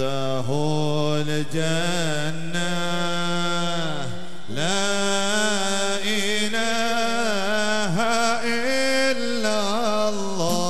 حتى الجنة لا إله إلا الله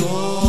door.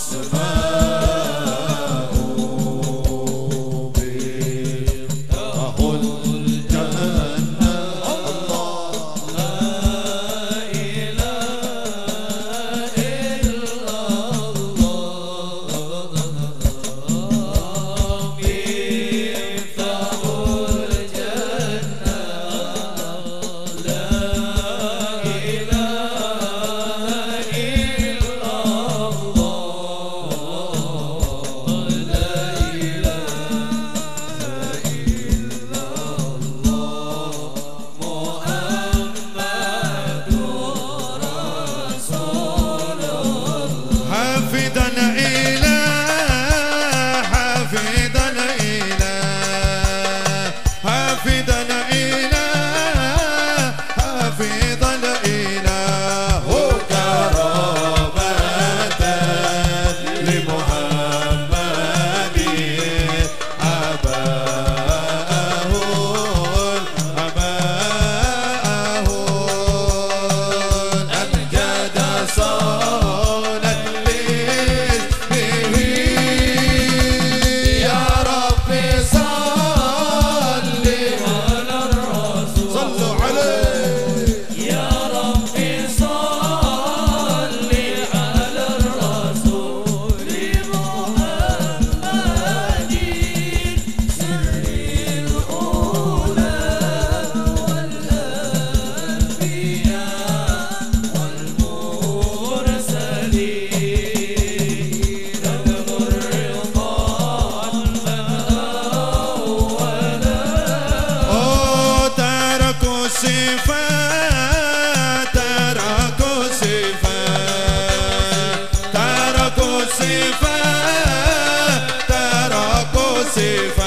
So. você